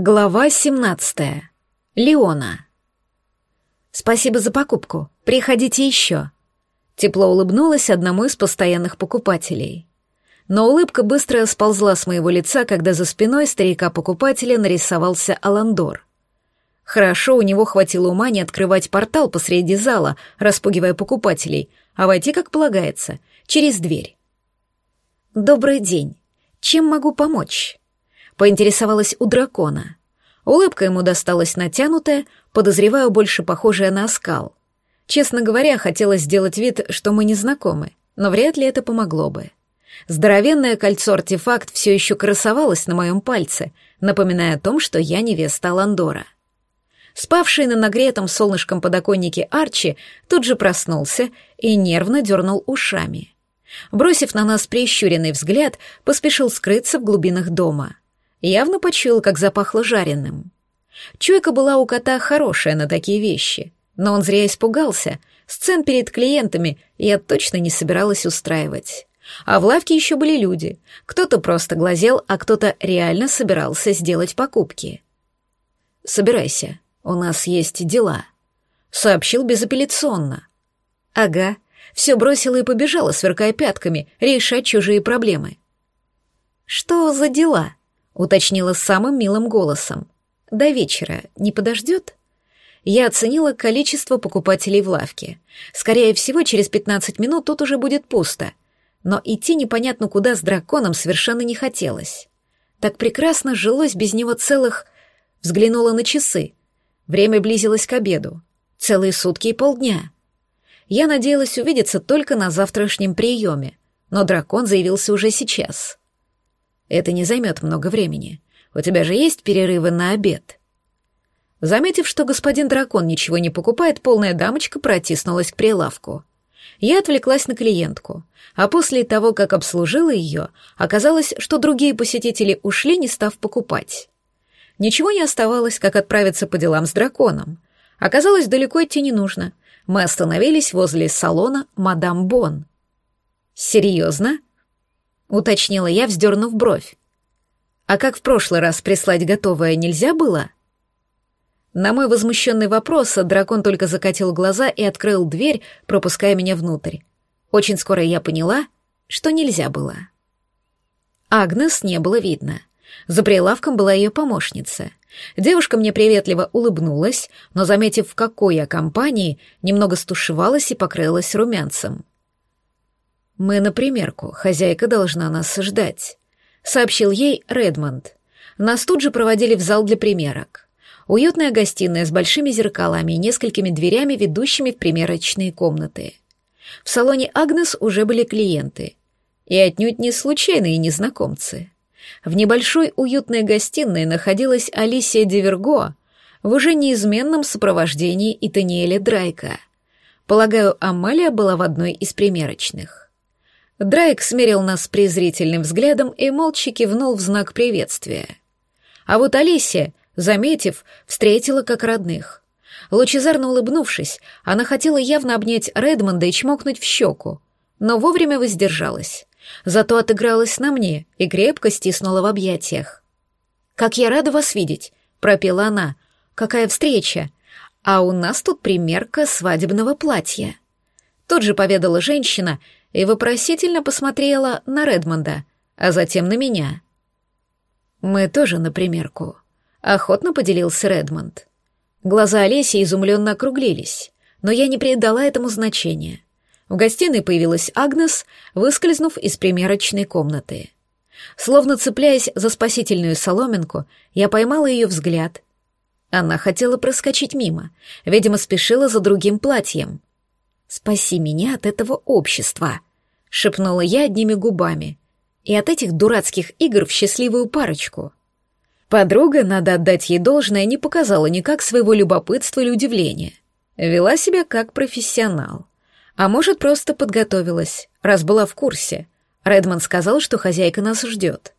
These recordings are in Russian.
Глава 17. Леона. «Спасибо за покупку. Приходите еще». Тепло улыбнулась одному из постоянных покупателей. Но улыбка быстро сползла с моего лица, когда за спиной старика-покупателя нарисовался Аландор. Хорошо, у него хватило ума не открывать портал посреди зала, распугивая покупателей, а войти, как полагается, через дверь. «Добрый день. Чем могу помочь?» Поинтересовалась у дракона. Улыбка ему досталась натянутая, подозреваю, больше похожая на оскал. Честно говоря, хотелось сделать вид, что мы не знакомы, но вряд ли это помогло бы. Здоровенное кольцо-артефакт все еще красовалось на моем пальце, напоминая о том, что я невеста Ландора. Спавший на нагретом солнышком подоконнике Арчи тут же проснулся и нервно дернул ушами. Бросив на нас прищуренный взгляд, поспешил скрыться в глубинах дома — Явно почуял, как запахло жареным. Чуйка была у кота хорошая на такие вещи, но он зря испугался. Сцен перед клиентами я точно не собиралась устраивать. А в лавке еще были люди. Кто-то просто глазел, а кто-то реально собирался сделать покупки. «Собирайся, у нас есть дела», — сообщил безапелляционно. «Ага, все бросила и побежала, сверкая пятками, решать чужие проблемы». «Что за дела?» Уточнила самым милым голосом. До вечера не подождет? Я оценила количество покупателей в лавке. Скорее всего, через 15 минут тут уже будет пусто. Но идти непонятно куда с драконом совершенно не хотелось. Так прекрасно жилось без него целых... Взглянула на часы. Время близилось к обеду. Целые сутки и полдня. Я надеялась увидеться только на завтрашнем приеме, но дракон заявился уже сейчас. Это не займет много времени. У тебя же есть перерывы на обед?» Заметив, что господин дракон ничего не покупает, полная дамочка протиснулась к прилавку. Я отвлеклась на клиентку, а после того, как обслужила ее, оказалось, что другие посетители ушли, не став покупать. Ничего не оставалось, как отправиться по делам с драконом. Оказалось, далеко идти не нужно. Мы остановились возле салона «Мадам Бон». «Серьезно?» — уточнила я, вздернув бровь. «А как в прошлый раз прислать готовое нельзя было?» На мой возмущенный вопрос дракон только закатил глаза и открыл дверь, пропуская меня внутрь. Очень скоро я поняла, что нельзя было. Агнес не было видно. За прилавком была ее помощница. Девушка мне приветливо улыбнулась, но, заметив, в какой я компании, немного стушевалась и покрылась румянцем. «Мы на примерку, хозяйка должна нас ждать», — сообщил ей Редмонд. Нас тут же проводили в зал для примерок. Уютная гостиная с большими зеркалами и несколькими дверями, ведущими в примерочные комнаты. В салоне Агнес уже были клиенты. И отнюдь не случайные незнакомцы. В небольшой уютной гостиной находилась Алисия Диверго в уже неизменном сопровождении Итаниэля Драйка. Полагаю, Амалия была в одной из примерочных. Драйк смерил нас презрительным взглядом и молча кивнул в знак приветствия. А вот Алисия, заметив, встретила как родных. Лучезарно улыбнувшись, она хотела явно обнять Редмонда и чмокнуть в щеку, но вовремя воздержалась. Зато отыгралась на мне и крепко стиснула в объятиях. «Как я рада вас видеть!» — пропела она. «Какая встреча! А у нас тут примерка свадебного платья!» Тут же поведала женщина — и вопросительно посмотрела на Редмонда, а затем на меня. «Мы тоже на примерку», — охотно поделился Редмонд. Глаза Олеси изумленно округлились, но я не придала этому значения. В гостиной появилась Агнес, выскользнув из примерочной комнаты. Словно цепляясь за спасительную соломинку, я поймала ее взгляд. Она хотела проскочить мимо, видимо, спешила за другим платьем. «Спаси меня от этого общества», — шепнула я одними губами. «И от этих дурацких игр в счастливую парочку». Подруга, надо отдать ей должное, не показала никак своего любопытства или удивления. Вела себя как профессионал. А может, просто подготовилась, раз была в курсе. Редмонд сказал, что хозяйка нас ждет.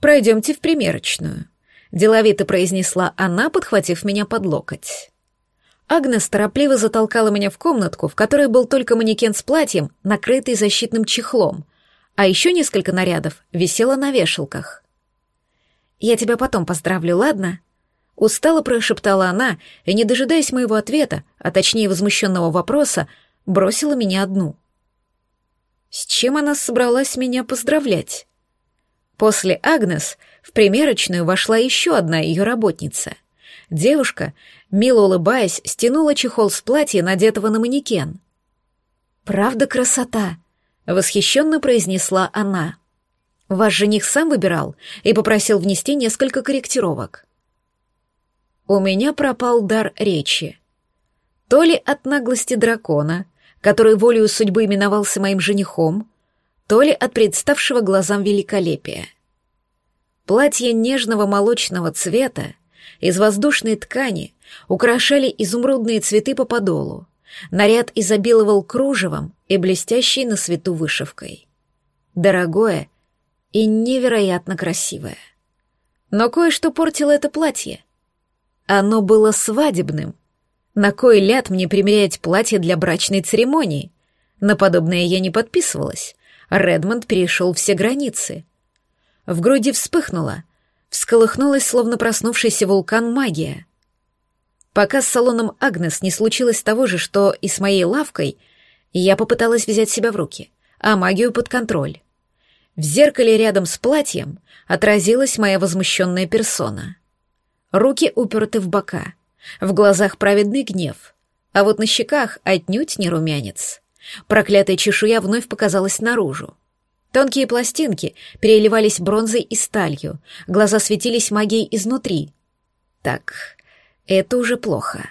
«Пройдемте в примерочную», — деловито произнесла она, подхватив меня под локоть. Агнес торопливо затолкала меня в комнатку, в которой был только манекен с платьем, накрытый защитным чехлом, а еще несколько нарядов висело на вешалках. Я тебя потом поздравлю, ладно?» Устало прошептала она и, не дожидаясь моего ответа, а точнее возмущенного вопроса, бросила меня одну. С чем она собралась меня поздравлять? После Агнес в примерочную вошла еще одна ее работница. Девушка, мило улыбаясь, стянула чехол с платья, надетого на манекен. «Правда красота!» — восхищенно произнесла она. «Ваш жених сам выбирал и попросил внести несколько корректировок». У меня пропал дар речи. То ли от наглости дракона, который волею судьбы именовался моим женихом, то ли от представшего глазам великолепия. Платье нежного молочного цвета из воздушной ткани украшали изумрудные цветы по подолу. Наряд изобиловал кружевом и блестящей на свету вышивкой. Дорогое и невероятно красивое. Но кое-что портило это платье. Оно было свадебным. На кой ляд мне примерять платье для брачной церемонии? На подобное я не подписывалась. Редмонд перешел все границы. В груди вспыхнуло, всколыхнулась, словно проснувшийся вулкан магия. Пока с салоном Агнес не случилось того же, что и с моей лавкой, я попыталась взять себя в руки, а магию под контроль. В зеркале рядом с платьем отразилась моя возмущенная персона — руки уперты в бока, в глазах праведный гнев, а вот на щеках отнюдь не румянец. Проклятая чешуя вновь показалась наружу. Тонкие пластинки переливались бронзой и сталью, глаза светились магией изнутри. Так, это уже плохо.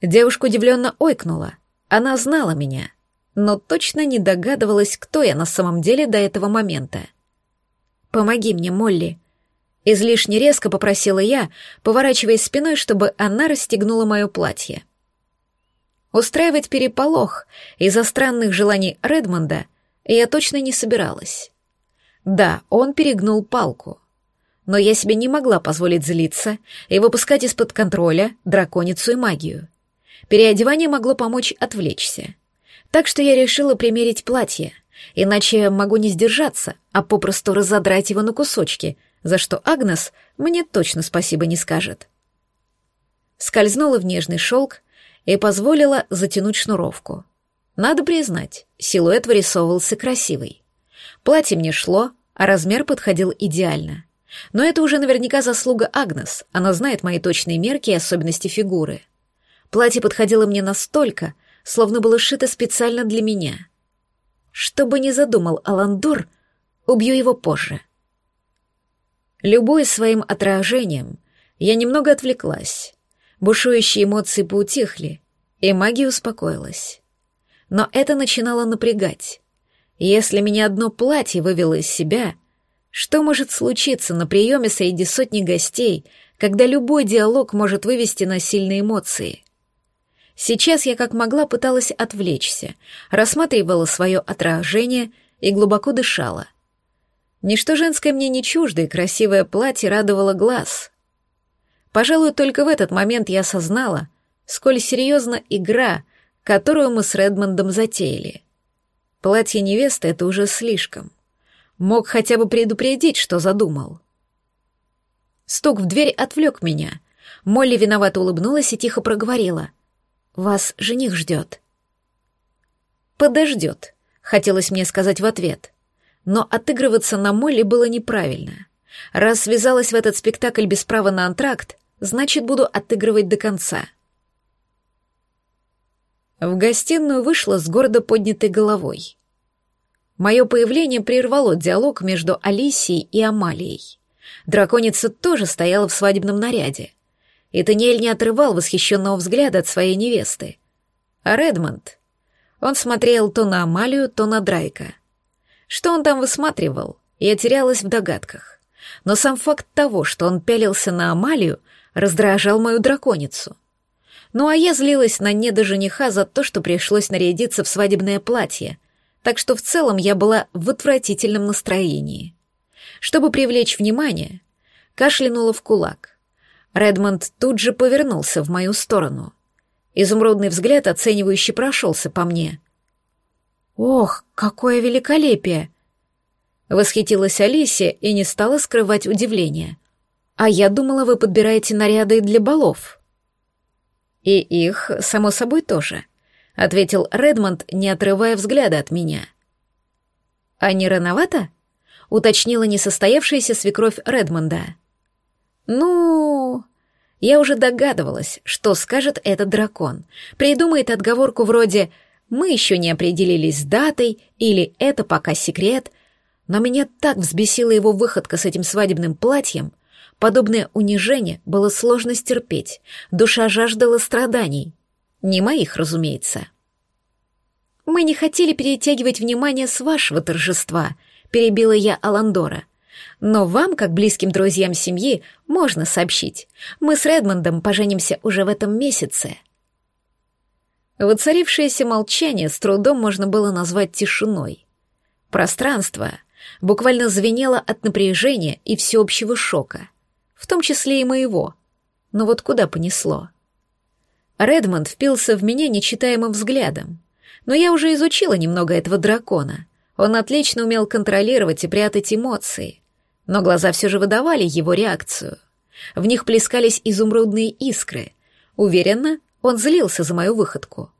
Девушка удивленно ойкнула. Она знала меня, но точно не догадывалась, кто я на самом деле до этого момента. «Помоги мне, Молли», Излишне резко попросила я, поворачиваясь спиной, чтобы она расстегнула мое платье. Устраивать переполох из-за странных желаний Редмонда я точно не собиралась. Да, он перегнул палку. Но я себе не могла позволить злиться и выпускать из-под контроля драконицу и магию. Переодевание могло помочь отвлечься. Так что я решила примерить платье, иначе могу не сдержаться, а попросту разодрать его на кусочки, за что Агнес мне точно спасибо не скажет. Скользнула в нежный шелк и позволила затянуть шнуровку. Надо признать, силуэт вырисовывался красивый. Платье мне шло, а размер подходил идеально. Но это уже наверняка заслуга Агнес, она знает мои точные мерки и особенности фигуры. Платье подходило мне настолько, словно было сшито специально для меня. Что бы ни задумал Аландор, убью его позже. Любой своим отражением, я немного отвлеклась. Бушующие эмоции поутихли, и магия успокоилась. Но это начинало напрягать. Если меня одно платье вывело из себя, что может случиться на приеме среди сотни гостей, когда любой диалог может вывести на сильные эмоции? Сейчас я как могла пыталась отвлечься, рассматривала свое отражение и глубоко дышала. Ничто женское мне не чуждо, и красивое платье радовало глаз. Пожалуй, только в этот момент я осознала, сколь серьезна игра, которую мы с Редмондом затеяли. Платье невесты — это уже слишком. Мог хотя бы предупредить, что задумал. Стук в дверь отвлек меня. Молли виновато улыбнулась и тихо проговорила. «Вас жених ждет». «Подождет», — хотелось мне сказать в ответ — но отыгрываться на Молли было неправильно. Раз связалась в этот спектакль без права на антракт, значит, буду отыгрывать до конца. В гостиную вышла с гордо поднятой головой. Мое появление прервало диалог между Алисией и Амалией. Драконица тоже стояла в свадебном наряде. И Таниэль не отрывал восхищенного взгляда от своей невесты. А Редмонд... Он смотрел то на Амалию, то на Драйка — что он там высматривал, я терялась в догадках. Но сам факт того, что он пялился на Амалию, раздражал мою драконицу. Ну а я злилась на недожениха за то, что пришлось нарядиться в свадебное платье, так что в целом я была в отвратительном настроении. Чтобы привлечь внимание, кашлянула в кулак. Редмонд тут же повернулся в мою сторону. Изумрудный взгляд оценивающе прошелся по мне — «Ох, какое великолепие!» Восхитилась Алисия и не стала скрывать удивление. А я думала, вы подбираете наряды для балов. И их, само собой, тоже, ответил Редмонд, не отрывая взгляда от меня. А не рановато? уточнила несостоявшаяся свекровь Редмонда. Ну, я уже догадывалась, что скажет этот дракон. Придумает отговорку вроде «мы еще не определились с датой» или «это пока секрет», но меня так взбесила его выходка с этим свадебным платьем, подобное унижение было сложно стерпеть, душа жаждала страданий. Не моих, разумеется. «Мы не хотели перетягивать внимание с вашего торжества», — перебила я Аландора. «Но вам, как близким друзьям семьи, можно сообщить. Мы с Редмондом поженимся уже в этом месяце». Воцарившееся молчание с трудом можно было назвать тишиной. Пространство буквально звенело от напряжения и всеобщего шока, в том числе и моего. Но вот куда понесло? Редмонд впился в меня нечитаемым взглядом, но я уже изучила немного этого дракона. Он отлично умел контролировать и прятать эмоции, но глаза все же выдавали его реакцию. В них плескались изумрудные искры. Уверенно, он злился за мою выходку.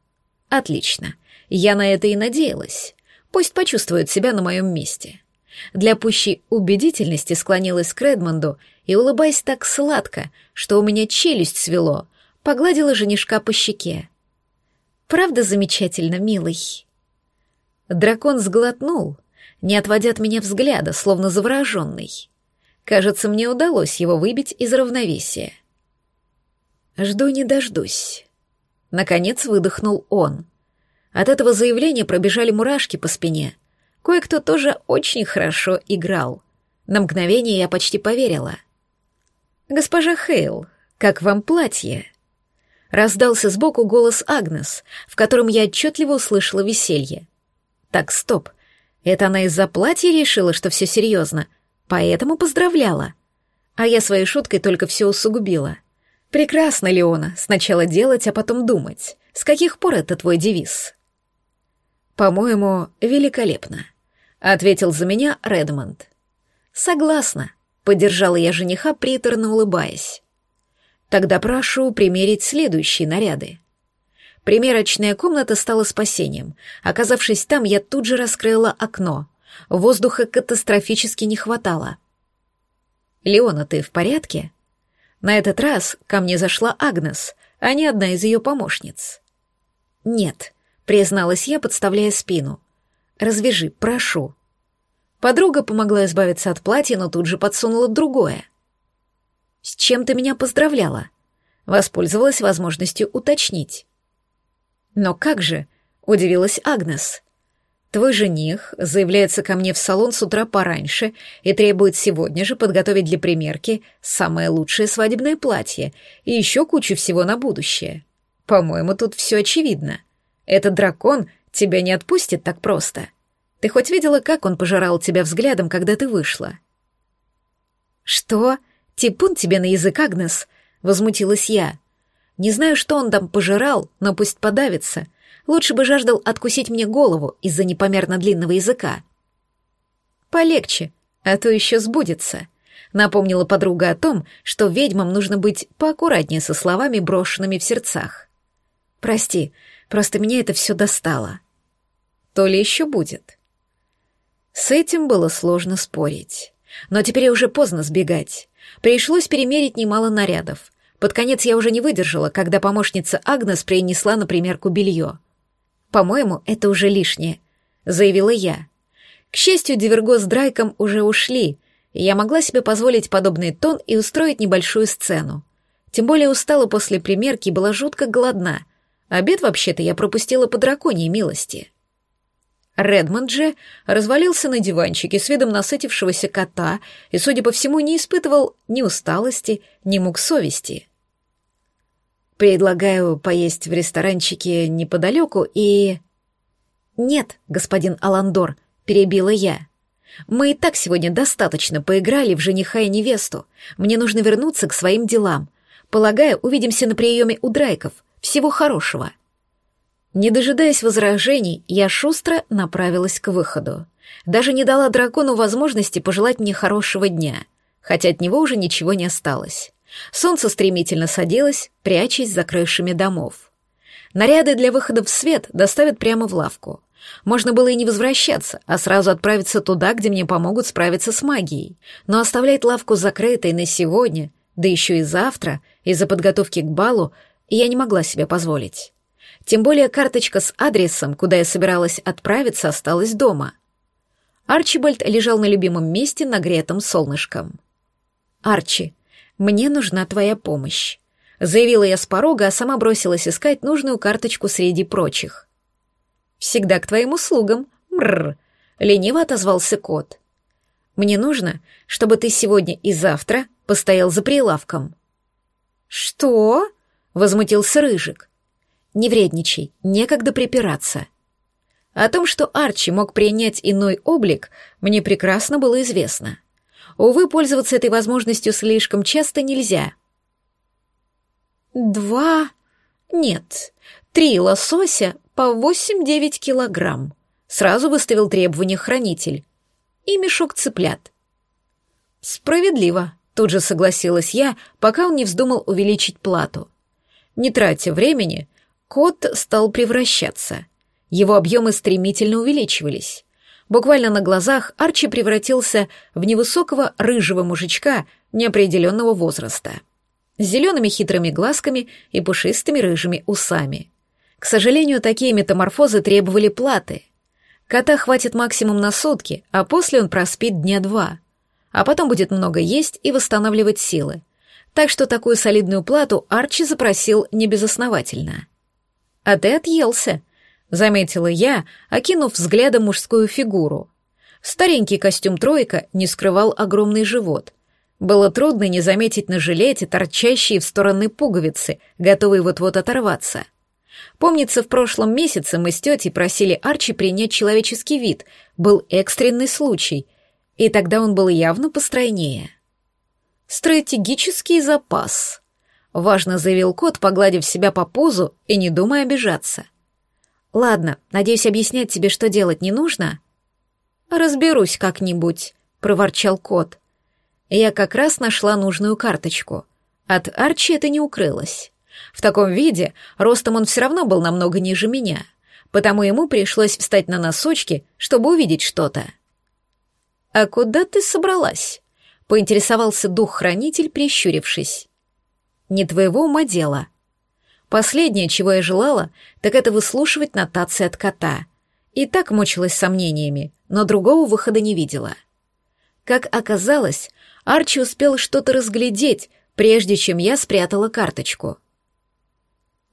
Отлично. Я на это и надеялась. Пусть почувствует себя на моем месте. Для пущей убедительности склонилась к Редмонду и, улыбаясь так сладко, что у меня челюсть свело, погладила женишка по щеке. «Правда замечательно, милый?» Дракон сглотнул, не отводя от меня взгляда, словно завороженный. Кажется, мне удалось его выбить из равновесия. «Жду не дождусь». Наконец выдохнул он. От этого заявления пробежали мурашки по спине — Кое-кто тоже очень хорошо играл. На мгновение я почти поверила. «Госпожа Хейл, как вам платье?» Раздался сбоку голос Агнес, в котором я отчетливо услышала веселье. «Так, стоп. Это она из-за платья решила, что все серьезно, поэтому поздравляла. А я своей шуткой только все усугубила. Прекрасно, Леона, сначала делать, а потом думать. С каких пор это твой девиз?» «По-моему, великолепно», — ответил за меня Редмонд. «Согласна», — поддержала я жениха, приторно улыбаясь. «Тогда прошу примерить следующие наряды». Примерочная комната стала спасением. Оказавшись там, я тут же раскрыла окно. Воздуха катастрофически не хватало. «Леона, ты в порядке?» На этот раз ко мне зашла Агнес, а не одна из ее помощниц. «Нет», — призналась я, подставляя спину. Развяжи, прошу». Подруга помогла избавиться от платья, но тут же подсунула другое. «С чем ты меня поздравляла?» Воспользовалась возможностью уточнить. «Но как же?» — удивилась Агнес. «Твой жених заявляется ко мне в салон с утра пораньше и требует сегодня же подготовить для примерки самое лучшее свадебное платье и еще кучу всего на будущее. По-моему, тут все очевидно. Этот дракон тебя не отпустит так просто. Ты хоть видела, как он пожирал тебя взглядом, когда ты вышла?» «Что? Типун тебе на язык, Агнес?» — возмутилась я. «Не знаю, что он там пожирал, но пусть подавится. Лучше бы жаждал откусить мне голову из-за непомерно длинного языка». «Полегче, а то еще сбудется», — напомнила подруга о том, что ведьмам нужно быть поаккуратнее со словами, брошенными в сердцах. «Прости, просто меня это все достало» то ли еще будет. С этим было сложно спорить. Но теперь уже поздно сбегать. Пришлось перемерить немало нарядов. Под конец я уже не выдержала, когда помощница Агнес принесла на примерку белье. «По-моему, это уже лишнее», — заявила я. К счастью, Диверго с Драйком уже ушли, и я могла себе позволить подобный тон и устроить небольшую сцену. Тем более устала после примерки и была жутко голодна. Обед, вообще-то, я пропустила по драконьей милости. Редмонд же развалился на диванчике с видом насытившегося кота и, судя по всему, не испытывал ни усталости, ни мук совести. «Предлагаю поесть в ресторанчике неподалеку и...» «Нет, господин Аландор», — перебила я. «Мы и так сегодня достаточно поиграли в жениха и невесту. Мне нужно вернуться к своим делам. Полагаю, увидимся на приеме у Драйков. Всего хорошего». Не дожидаясь возражений, я шустро направилась к выходу. Даже не дала дракону возможности пожелать мне хорошего дня, хотя от него уже ничего не осталось. Солнце стремительно садилось, прячась за крышами домов. Наряды для выхода в свет доставят прямо в лавку. Можно было и не возвращаться, а сразу отправиться туда, где мне помогут справиться с магией. Но оставлять лавку закрытой на сегодня, да еще и завтра, из-за подготовки к балу, я не могла себе позволить. Тем более карточка с адресом, куда я собиралась отправиться, осталась дома. Арчибальд лежал на любимом месте, нагретым солнышком. «Арчи, мне нужна твоя помощь», — заявила я с порога, а сама бросилась искать нужную карточку среди прочих. «Всегда к твоим услугам, мрр», — лениво отозвался кот. «Мне нужно, чтобы ты сегодня и завтра постоял за прилавком». «Что?» — возмутился Рыжик. «Не вредничай, некогда припираться». О том, что Арчи мог принять иной облик, мне прекрасно было известно. Увы, пользоваться этой возможностью слишком часто нельзя. «Два... нет, три лосося по восемь-девять килограмм», — сразу выставил требование хранитель. «И мешок цыплят». «Справедливо», — тут же согласилась я, пока он не вздумал увеличить плату. Не тратя времени, кот стал превращаться. Его объемы стремительно увеличивались. Буквально на глазах Арчи превратился в невысокого рыжего мужичка неопределенного возраста, с зелеными хитрыми глазками и пушистыми рыжими усами. К сожалению, такие метаморфозы требовали платы. Кота хватит максимум на сутки, а после он проспит дня два. А потом будет много есть и восстанавливать силы. Так что такую солидную плату Арчи запросил небезосновательно. «А ты отъелся», — заметила я, окинув взглядом мужскую фигуру. Старенький костюм «тройка» не скрывал огромный живот. Было трудно не заметить на жилете торчащие в стороны пуговицы, готовые вот-вот оторваться. Помнится, в прошлом месяце мы с тетей просили Арчи принять человеческий вид, был экстренный случай, и тогда он был явно постройнее. «Стратегический запас», — важно заявил кот, погладив себя по пузу и не думая обижаться — Ладно, надеюсь, объяснять тебе, что делать не нужно. Разберусь как-нибудь, проворчал кот. Я как раз нашла нужную карточку. От Арчи это не укрылось. В таком виде ростом он все равно был намного ниже меня, потому ему пришлось встать на носочки, чтобы увидеть что-то. «А куда ты собралась?» — поинтересовался дух-хранитель, прищурившись. «Не твоего ума дело», Последнее, чего я желала, так это выслушивать нотации от кота. И так мучилась сомнениями, но другого выхода не видела. Как оказалось, Арчи успел что-то разглядеть, прежде чем я спрятала карточку.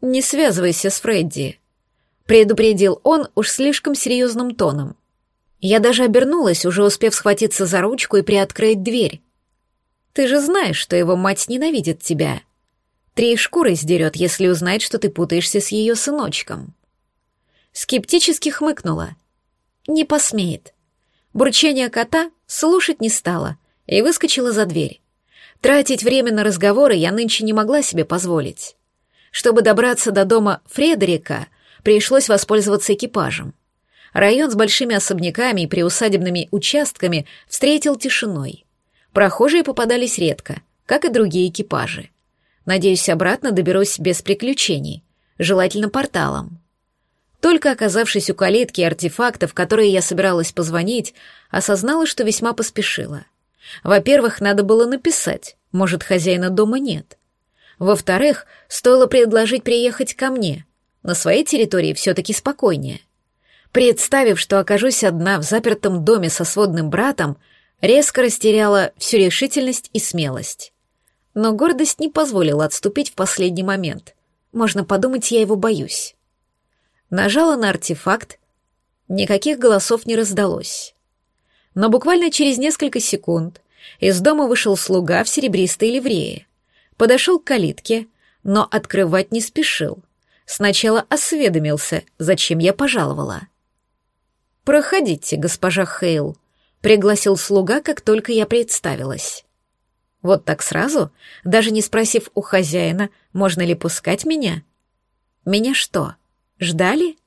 «Не связывайся с Фредди», — предупредил он уж слишком серьезным тоном. Я даже обернулась, уже успев схватиться за ручку и приоткрыть дверь. «Ты же знаешь, что его мать ненавидит тебя», — Три шкуры сдерет, если узнает, что ты путаешься с ее сыночком. Скептически хмыкнула. Не посмеет. Бурчание кота слушать не стала и выскочила за дверь. Тратить время на разговоры я нынче не могла себе позволить. Чтобы добраться до дома Фредерика, пришлось воспользоваться экипажем. Район с большими особняками и приусадебными участками встретил тишиной. Прохожие попадались редко, как и другие экипажи. Надеюсь, обратно доберусь без приключений, желательно порталом. Только оказавшись у калитки артефактов, которые я собиралась позвонить, осознала, что весьма поспешила. Во-первых, надо было написать, может, хозяина дома нет. Во-вторых, стоило предложить приехать ко мне. На своей территории все-таки спокойнее. Представив, что окажусь одна в запертом доме со сводным братом, резко растеряла всю решительность и смелость. Но гордость не позволила отступить в последний момент. Можно подумать, я его боюсь. Нажала на артефакт. Никаких голосов не раздалось. Но буквально через несколько секунд из дома вышел слуга в серебристой ливрее. Подошел к калитке, но открывать не спешил. Сначала осведомился, зачем я пожаловала. «Проходите, госпожа Хейл», — пригласил слуга, как только я представилась. Вот так сразу, даже не спросив у хозяина, можно ли пускать меня? Меня что, Ждали?